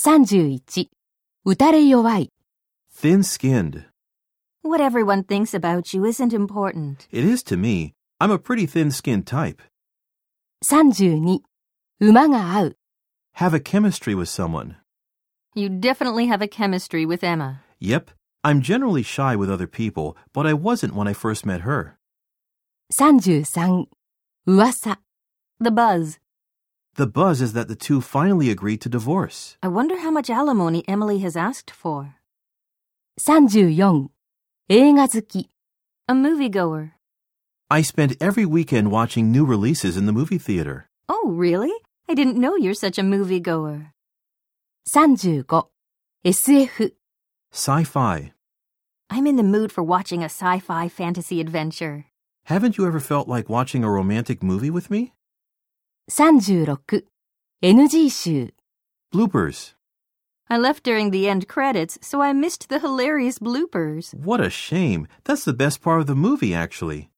31打たれ弱い Thin-skinned. What everyone thinks about you isn't important. It is to me. I'm a pretty thin-skinned type. 32馬が合う Have a chemistry with someone. You definitely have a chemistry with Emma. Yep. I'm generally shy with other people, but I wasn't when I first met her. 33噂 The buzz. The buzz is that the two finally agreed to divorce. I wonder how much alimony Emily has asked for. 34映画好き A moviegoer. I spend every weekend watching new releases in the movie theater. Oh, really? I didn't know you're such a moviegoer. 35 SF Sci-fi. I'm in the mood for watching a sci-fi fantasy adventure. Haven't you ever felt like watching a romantic movie with me? 36 NG 集 Bloopers. I left during the end credits, so I missed the hilarious bloopers. What a shame. That's the best part of the movie, actually.